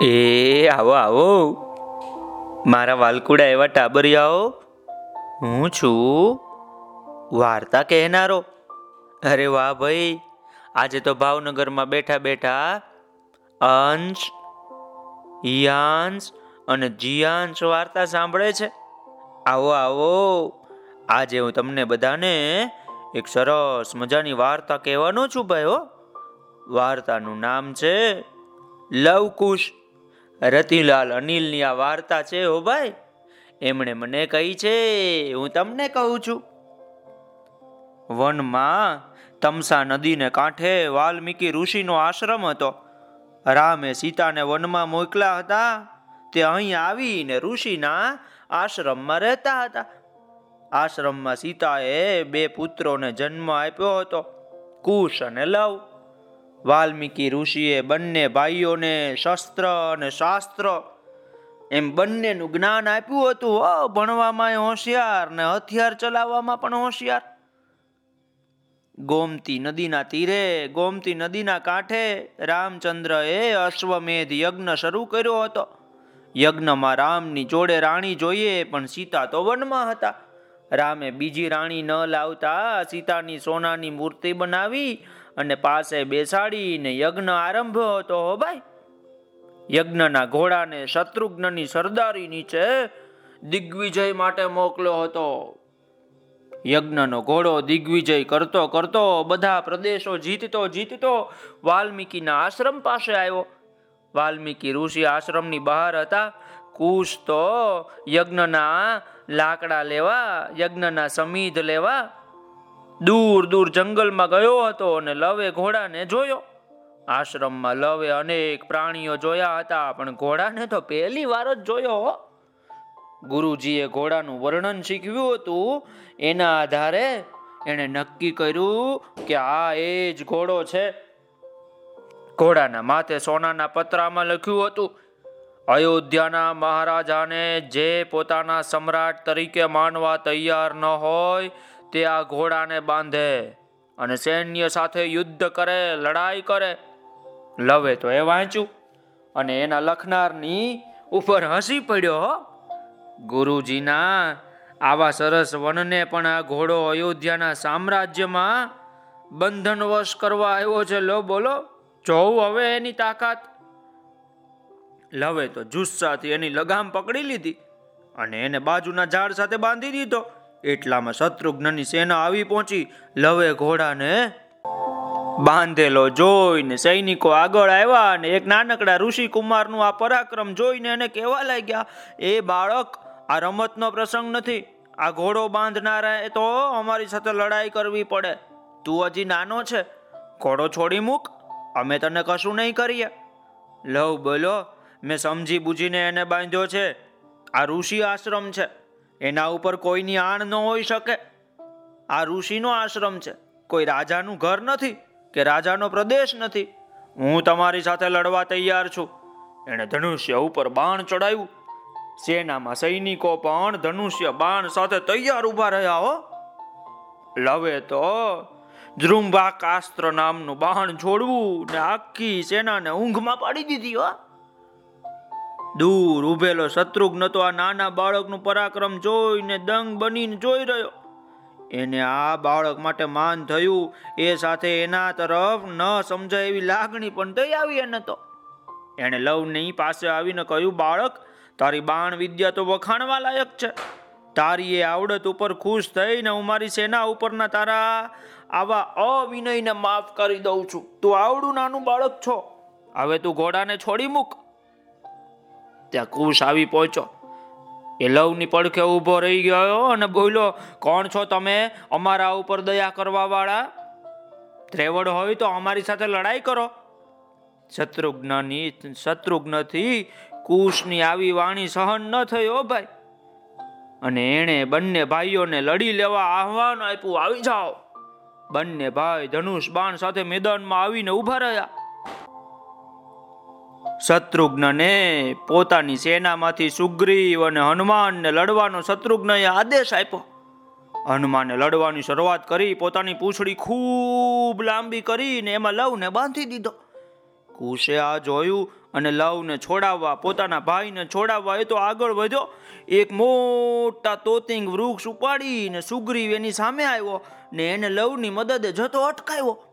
એ, આવો આવો. મારા વાલકુડા એવા ટાબરિયાઓ. હું છું. વાર્તા કહેનારો. અરે વાહ ભાઈ. આજે તો ભાવનગરમાં બેઠા બેઠા અંશ યાંશ અને જીયાંશ વાર્તા સાંભળે છે. આવો આવો. આજે હું તમને બધાને એક સરસ મજાની વાર્તા કહેવાનો છું ભાઈ હો. વાર્તાનું નામ છે લવકુશ. રતિલાલ અનિલની આ વાર્તા છે, હો ભાઈ. એમણે મને કહી છે, હું તમને કહું છું. વનમાં તમસા નદીને કાંઠે વાલ્મીકી ઋષિનો આશ્રમ હતો. રામે સીતાને વનમાં મોકલા હતા. તે અહીં આવીને ઋષિના આશ્રમમાં રહેતા હતા. આશ્રમમાં સીતાએ બે પુત્રોને જન્મ આપ્યો હતો, કુશ અને લવ. વાલ્મીકી ઋષિએ બંને ભાઈઓને શસ્ત્ર અને શાસ્ત્ર એમ બંનેનું જ્ઞાન આપ્યું હતું. ભણવામાં હોશિયાર ને હથિયાર ચલાવવામાં પણ હોશિયાર. ગોમતી નદીના તીરે, ગોમતી નદીના કાંઠે રામચંદ્રએ અશ્વમેધ યજ્ઞ શરૂ કર્યો હતો. યજ્ઞમાં રામની જોડે રાણી જોઈએ પણ સીતા તો વનમાં હતા. રામે બીજી રાણી ન લાવતા સીતાની સોનાની મૂર્તિ બનાવી અને પાસે બેસાડીને યજ્ઞ આરંભ્યો હતો હો ભાઈ. યજ્ઞના ઘોડાને શત્રુઘ્નની સરદારી નીચે દિગ્વિજય માટે મોકલ્યો હતો. યજ્ઞનો ઘોડો દિગ્વિજય કરતો કરતો બધા પ્રદેશો જીતતો જીતતો વાલ્મીકીના આશ્રમ પાસે આવ્યો. વાલ્મીકી ઋષિ આશ્રમની બહાર હતા. કુશ તો યજ્ઞના લાકડા લેવા, યજ્ઞના સમીધ લેવા દૂર દૂર જંગલમાં ગયો હતો અને લવે ઘોડાને જોયો. આશ્રમમાં લવે અનેક પ્રાણીઓ જોયા હતા, પણ ઘોડાને તો પહેલી વાર જ જોયો. ગુરુજીએ ઘોડાનું વર્ણન શીખવ્યું હતું. એના આધારે એણે નક્કી કર્યું કે આ એ જ ઘોડો છે. ઘોડાના માથે સોનાના પતરામાં લખ્યું હતું, અયોધ્યાના મહારાજાને જે પોતાના સમ્રાટ તરીકે માનવા તૈયાર ન હોય તે આ ઘોડાને બાંધે અને સૈન્ય સાથે યુદ્ધ કરે, લડાઈ કરે. લવે તો એ વાંચ્યું અને એના લખનારની ઉપર હસી પડ્યો ગુરુજીના આવા સરસ વનને પણ આ ઘોડો અયોધ્યાના સામ્રાજ્યમાં બંધનવશ કરવા આવ્યો છે. લો બોલો, જોઉં હવે એની તાકાત. લવે તો જુસ્સાથી એની લગામ પકડી લીધી અને એને બાજુના ઝાડ સાથે બાંધી દીધો. એટલામાં શત્રુઘ્નની સેના આવી પહોંચી. લવે ઘોડાને બાંધેલો જોઈને સૈનિકો આગળ આવ્યા અને એક નાનકડા ઋષિ કુમારનું આ પરાક્રમ જોઈને એને કહેવા લાગ્યા, એ બાળક, આ રમતનો પ્રસંગ નથી. આ ઘોડો બાંધનારા તો અમારી સાથે લડાઈ કરવી પડે. તું હજી નાનો છે. ઘોડો છોડી મૂક. અમે તને કશું નહીં કરીએ. લવ બોલો. મેં સમજી બુજીને એને બાંધ્યો છે. આ ઋષિ આશ્રમ છે. એના ઉપર કોઈની આણ ન હોઈ શકે. આ ઋષિનો આશ્રમ છે. કોઈ રાજાનું ઘર નથી કે રાજાનો પ્રદેશ નથી. હું તમારી સાથે લડવા તૈયાર છું. એણે ધનુષ્ય ઉપર બાણ ચડાવ્યું. સેનામાં સૈનિકો પણ ધનુષ્ય બાણ સાથે તૈયાર ઊભા રહ્યા હો. લવે તો ધ્રુંભાકાસ્ત્ર નામનું બાણ છોડવું ને આખી સેનાને ઊંઘમાં પાડી દીધી હો. દૂર ઉભેલો શત્રુઘ્ન તો આ નાના બાળકનું પરાક્રમ જોઈને દંગ બનીને જોઈ રહ્યો. એને આ બાળક માટે માન થયું, એ સાથે એના તરફ ન સમજાય એવી લાગણી પણ થઈ આવી એને તો. એણે લવની પાસે આવીને કહ્યું, બાળક, તારી બાણ વિદ્યા તો વખાણવા લાયક છે. તારી એ આવડત ઉપર ખુશ થઈને હું મારી સેના ઉપરના તારા આવા અવિનયને માફ કરી દઉં છું. તું આવડું નાનું બાળક છો. હવે તું ઘોડાને છોડી મૂક. ત્યાં કુશ આવી પહોંચો એ લવની પડખે ઊભો રહી ગયો અને બોલ્યો, કોણ છો તમે? અમારા ઉપર દયા કરવા વાળા ત્રેવડ હોય તો અમારી સાથે લડાઈ કરો. શત્રુઘ્નની શત્રુઘ્નથી કુશની આવી વાણી સહન ન હો ભાઈ. અને એણે બંને ભાઈઓને લડી લેવા આહવાન આપ્યું, આવી જાઓ. બંને ભાઈ ધનુષ બાણ સાથે મેદાનમાં આવીને ઊભા રહ્યા. શત્રુઘ્નને પોતાની સેનામાંથી સુગ્રીવ અને હનુમાનને લડવાનો શત્રુઘ્નએ આદેશ આપ્યો. હનુમાને લડવાની શરૂઆત કરી, પોતાની પૂંછડી ખૂબ લાંબી કરીને એમાં લવને બાંધી દીધો. કુશે આ જોયું અને લવને છોડાવવા, પોતાના ભાઈને છોડાવવા એ તો આગળ વધ્યો. એક મોટા તોતિંગ વૃક્ષ ઉપાડીને સુગ્રીવ એની સામે આવ્યો ને એને લવની મદદે જતો અટકાવ્યો.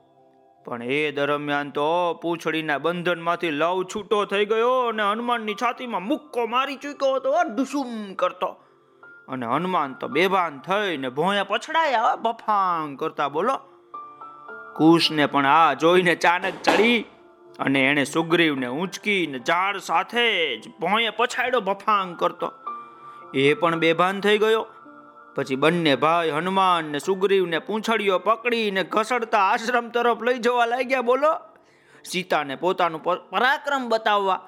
પણ એ દરમિયાન તો પૂંછડીના બંધનમાંથી લવ છૂટો થઈ ગયો અને હનુમાનની છાતીમાં મુક્કો મારી ચૂક્યો હતો ડુસુમ કરતો. અને હનુમાન તો બેભાન થઈને ભોંયા પછડાયા, બફાંગ કરતા બોલો. કુશને પણ આ જોઈને ચાનક ચડી અને એણે સુગ્રીવને ઊંચકીને ઝાડ સાથે જ ભોંયે પછાડ્યો, બફાંગ કરતો. એ પણ બેભાન થઈ ગયો. પછી બંને ભાઈ હનુમાન ને સુગ્રીવને પૂંછડીઓ પકડીને ઘસડતા આશ્રમ તરફ લઈ જવા લાગ્યા, બોલો. સીતાને પોતાનું પરાક્રમ બતાવવા.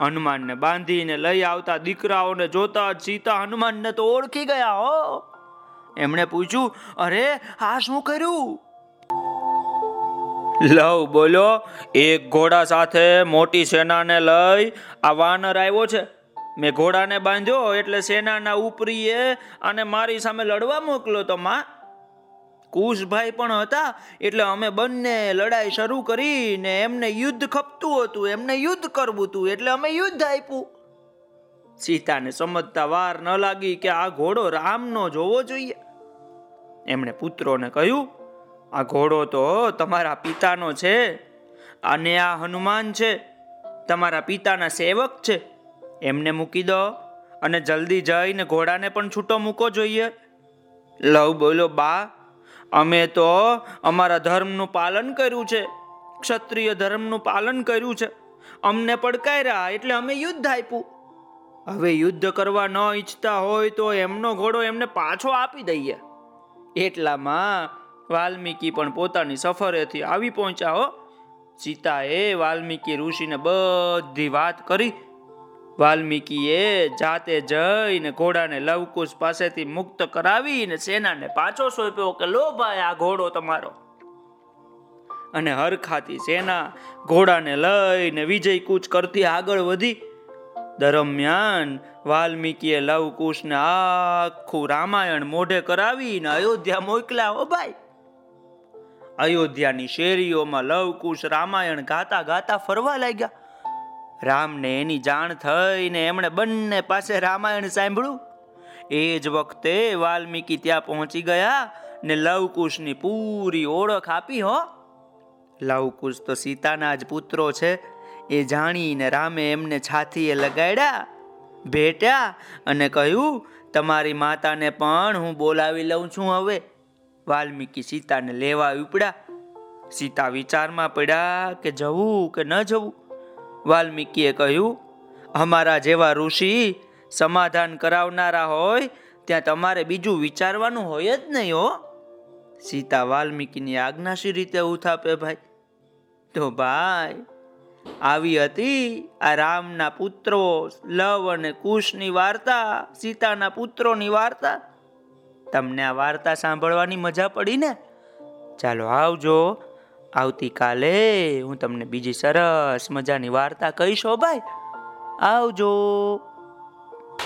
હનુમાનને બાંધીને લઈ આવતા દીકરાઓને જોતા જ સીતા હનુમાનને તો ઓળખી ગયા, હો. એમણે પૂછ્યું, અરે, આ શું કર્યું? લવ, બોલો. એક ઘોડા સાથે મોટી સેનાને લઈ આ વાનર આવ્યો છે. મેં ઘોડાને બાંધ્યો એટલે સેનાના ઉપરીએ અને મારી સામે લડવા મોકલો તો માં. કુશભાઈ પણ હતા એટલે અમે બંને લડાઈ શરૂ કરીને એમને યુદ્ધ ખપતું હતું, એમને યુદ્ધ કરવું હતું એટલે અમે યુદ્ધ આપ્યું. સીતાને સમજતા વાર ન લાગી કે આ ઘોડો રામનો જોવો જોઈએ. એમણે પુત્રોને કહ્યું, આ ઘોડો તો તમારા પિતાનો છે. અને આ હનુમાન છે. તમારા પિતાના સેવક છે. એમને મૂકી દો અને જલ્દી જઈને ઘોડાને પણ છૂટો મૂકો જોઈએ. લવ બોલો, બા, અમે તો અમારા ધર્મનું પાલન કર્યું છે. ક્ષત્રિય ધર્મનું પાલન કર્યું છે. અમને પડકાર્યા એટલે અમે યુદ્ધ આપ્યું. હવે યુદ્ધ કરવા ન ઈચ્છતા હોય તો એમનો ઘોડો એમને પાછો આપી દઈએ. એટલામાં વાલ્મીકી પણ પોતાની સફરેથી આવી પહોંચ્યા હો. સીતાએ વાલ્મીકી ઋષિને બધી વાત કરી. વાલ્મીકીએ જાતે જઈને ઘોડાને લવકુશ પાસેથી મુક્ત કરાવીને સેનાને પાછો સોંપ્યો કે, લો ભાઈ, આ ઘોડો તમારો. અને હરખાતી સેના ઘોડાને લઈને વિજય કૂચ કરતી આગળ વધી. દરમિયાન વાલ્મીકીએ લવકુશને આખું રામાયણ મોઢે કરાવીને અયોધ્યા મોકલ્યા હો ભાઈ, અયોધ્યાની શેરીઓમાં લવકુશ રામાયણ ગાતા ગાતા ફરવા લાગ્યા. રામને એની જાણ થઈને એમણે બંને પાસે રામાયણ સાંભળ્યું. એ જ વખતે વાલ્મીકી ત્યાં પહોંચી ગયા ને લવકુશની પૂરી ઓળખ આપી, હો. લવકુશ તો સીતાના જ પુત્રો છે. એ જાણીને રામે એમને છાતીએ લગાડ્યા, ભેટ્યા અને કહ્યું, તમારી માતાને પણ હું બોલાવી લઉં છું હવે. વાલ્મીકી સીતાને લેવા ઉપડ્યા. સીતા વિચારમાં પડ્યા કે જવું કે ન જવું. વાલ્મીકીએ કહ્યું, અમારા જેવા ઋષિ સમાધાન કરાવનારા હોય, ત્યાં તમારે બીજું વિચારવાનું હોય જ નહીં, હો. સીતા વાલ્મીકીની આજ્ઞા શી રીતે ઉથાપે ભાઈ? તો ભાઈ, આવી હતી આ રામના પુત્રો લવ અને કુશની વાર્તા, સીતાના પુત્રોની વાર્તા. તમને આ વાર્તા સાંભળવાની મજા પડી ને? ચાલો આવજો આવતીકાલે હું તમને બીજી સરસ મજાની વાર્તા કહીશો ભાઈ. આવજો.